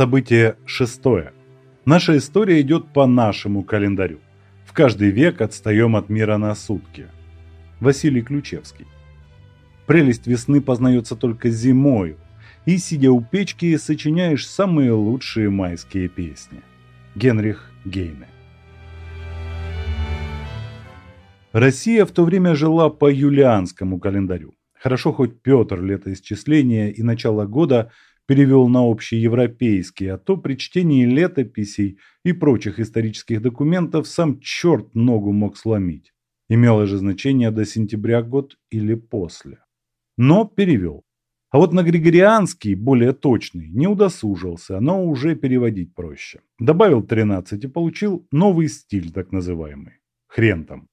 Событие шестое. Наша история идет по нашему календарю. В каждый век отстаем от мира на сутки. Василий Ключевский. Прелесть весны познается только зимою, и, сидя у печки, сочиняешь самые лучшие майские песни. Генрих Гейне. Россия в то время жила по юлианскому календарю. Хорошо хоть Петр летоисчисления и начало года перевел на общеевропейский, а то при чтении летописей и прочих исторических документов сам черт ногу мог сломить. Имело же значение до сентября год или после. Но перевел. А вот на григорианский, более точный, не удосужился, но уже переводить проще. Добавил 13 и получил новый стиль так называемый. Хрен там.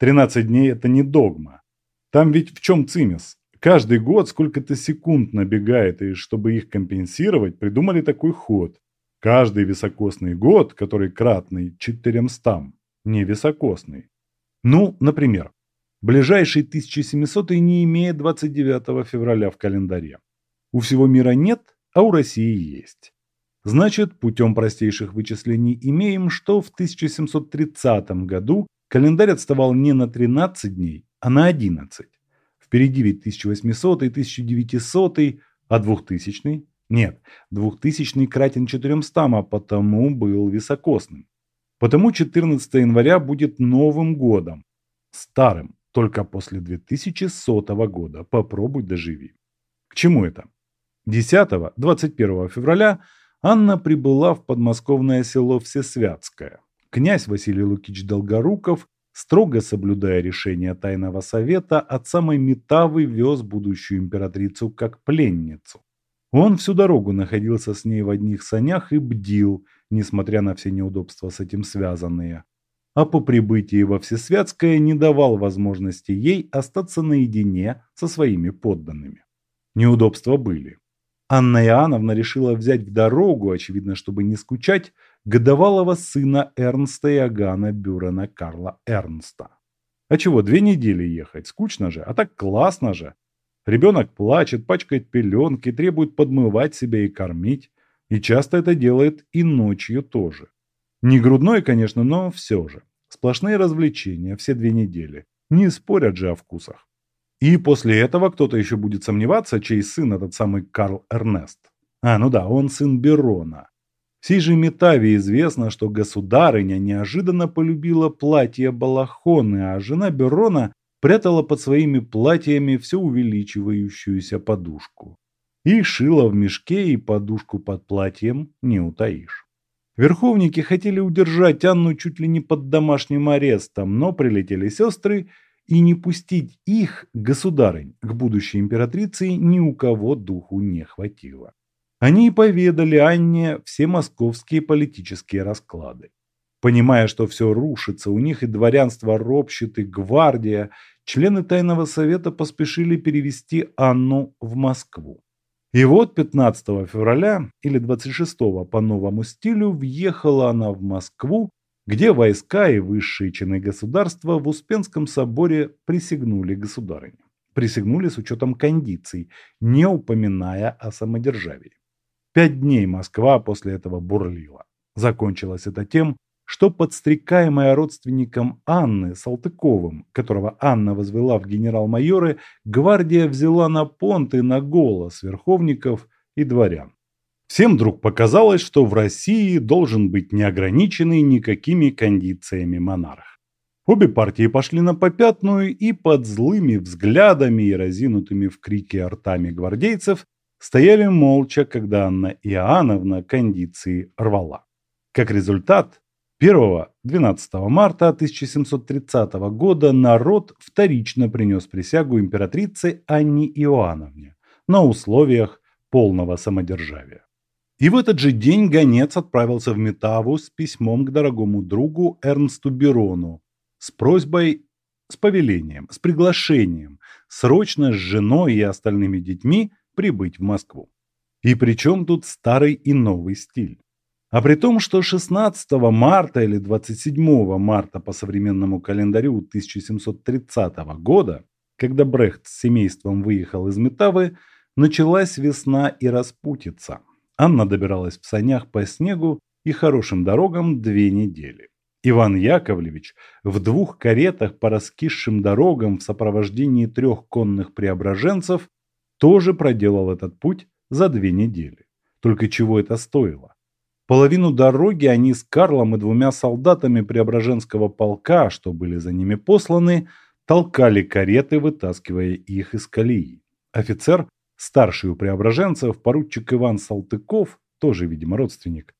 13 дней это не догма. Там ведь в чем цимес? Каждый год сколько-то секунд набегает, и чтобы их компенсировать, придумали такой ход. Каждый високосный год, который кратный 400, не високосный. Ну, например, ближайший 1700 не имеет 29 февраля в календаре. У всего мира нет, а у России есть. Значит, путем простейших вычислений имеем, что в 1730 году Календарь отставал не на 13 дней, а на 11. Впереди ведь 1800 и 1900, а 2000 нет, 2000 кратен 400, а потому был високосным. Потому 14 января будет Новым годом. Старым, только после 2100 года. Попробуй доживи. К чему это? 10-21 февраля Анна прибыла в подмосковное село Всесвятское. Князь Василий Лукич Долгоруков, строго соблюдая решение Тайного Совета, от самой вез будущую императрицу как пленницу. Он всю дорогу находился с ней в одних санях и бдил, несмотря на все неудобства с этим связанные. А по прибытии во Всесвятское не давал возможности ей остаться наедине со своими подданными. Неудобства были. Анна Иоанновна решила взять в дорогу, очевидно, чтобы не скучать, годовалого сына Эрнста Иоганна Бюрена Карла Эрнста. А чего, две недели ехать? Скучно же, а так классно же. Ребенок плачет, пачкает пеленки, требует подмывать себя и кормить. И часто это делает и ночью тоже. Не грудной, конечно, но все же. Сплошные развлечения все две недели. Не спорят же о вкусах. И после этого кто-то еще будет сомневаться, чей сын этот самый Карл Эрнест. А, ну да, он сын Берона. Всей же Метаве известно, что государыня неожиданно полюбила платье балахоны, а жена Берона прятала под своими платьями все увеличивающуюся подушку. И шила в мешке, и подушку под платьем не утаишь. Верховники хотели удержать Анну чуть ли не под домашним арестом, но прилетели сестры, и не пустить их, государынь, к будущей императрице ни у кого духу не хватило. Они поведали Анне все московские политические расклады. Понимая, что все рушится, у них и дворянство ропщет, и гвардия, члены Тайного Совета поспешили перевести Анну в Москву. И вот 15 февраля или 26 по новому стилю въехала она в Москву, где войска и высшие чины государства в Успенском соборе присягнули государыне. Присягнули с учетом кондиций, не упоминая о самодержавии. Пять дней Москва после этого бурлила. Закончилось это тем, что подстрекаемая родственником Анны Салтыковым, которого Анна возвела в генерал-майоры, гвардия взяла на понты на голос верховников и дворян. Всем вдруг показалось, что в России должен быть неограниченный никакими кондициями монарх. Обе партии пошли на попятную и под злыми взглядами и разинутыми в крике ртами гвардейцев стояли молча, когда Анна Иоанновна кондиции рвала. Как результат, 1-12 марта 1730 года народ вторично принес присягу императрице Анне Иоанновне на условиях полного самодержавия. И в этот же день гонец отправился в Метаву с письмом к дорогому другу Эрнсту Берону с просьбой, с повелением, с приглашением срочно с женой и остальными детьми прибыть в Москву. И при чем тут старый и новый стиль? А при том, что 16 марта или 27 марта по современному календарю 1730 года, когда Брехт с семейством выехал из Метавы, началась весна и распутица. Анна добиралась в санях по снегу и хорошим дорогам две недели. Иван Яковлевич в двух каретах по раскисшим дорогам в сопровождении трех конных преображенцев тоже проделал этот путь за две недели. Только чего это стоило? Половину дороги они с Карлом и двумя солдатами Преображенского полка, что были за ними посланы, толкали кареты, вытаскивая их из колеи. Офицер, старший у преображенцев, поручик Иван Салтыков, тоже, видимо, родственник,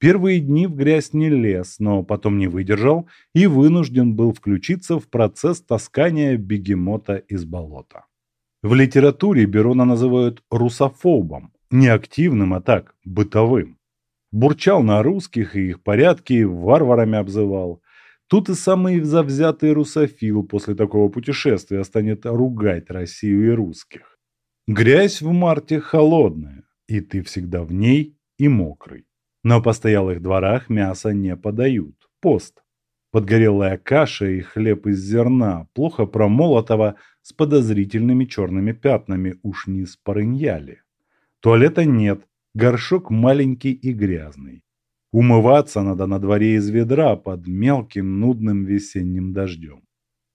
первые дни в грязь не лез, но потом не выдержал и вынужден был включиться в процесс таскания бегемота из болота. В литературе Берона называют русофобом, не активным, а так, бытовым. Бурчал на русских и их порядки, варварами обзывал. Тут и самый завзятый русофил после такого путешествия станет ругать Россию и русских. Грязь в марте холодная, и ты всегда в ней и мокрый. На постоялых дворах мясо не подают. Пост. Подгорелая каша и хлеб из зерна, плохо промолотого, с подозрительными черными пятнами, уж не спорыньяли. Туалета нет, горшок маленький и грязный. Умываться надо на дворе из ведра под мелким нудным весенним дождем.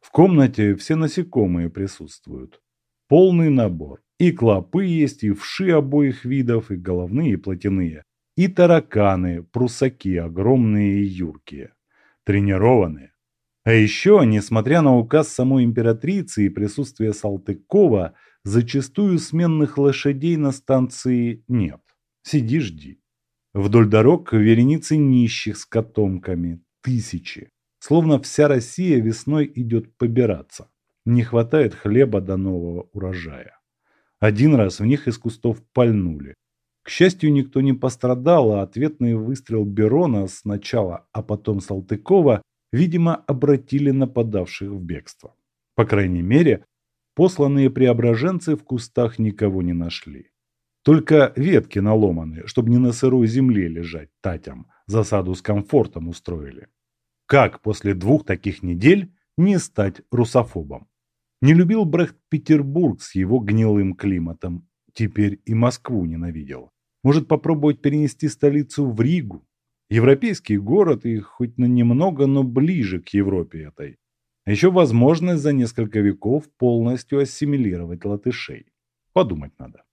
В комнате все насекомые присутствуют. Полный набор. И клопы есть, и вши обоих видов, и головные, и плотяные. И тараканы, прусаки огромные и юркие. Тренированные. А еще, несмотря на указ самой императрицы и присутствие Салтыкова, зачастую сменных лошадей на станции нет. Сиди, жди. Вдоль дорог вереницы нищих с котомками, тысячи. Словно вся Россия весной идет побираться. Не хватает хлеба до нового урожая. Один раз в них из кустов пальнули. К счастью, никто не пострадал, а ответный выстрел Берона сначала, а потом Салтыкова, видимо, обратили нападавших в бегство. По крайней мере, посланные преображенцы в кустах никого не нашли. Только ветки наломаны, чтобы не на сырой земле лежать татям. Засаду с комфортом устроили. Как после двух таких недель не стать русофобом? Не любил Брехт Петербург с его гнилым климатом. Теперь и Москву ненавидел. Может попробовать перенести столицу в Ригу? Европейский город и хоть на немного, но ближе к Европе этой. А еще возможность за несколько веков полностью ассимилировать латышей. Подумать надо.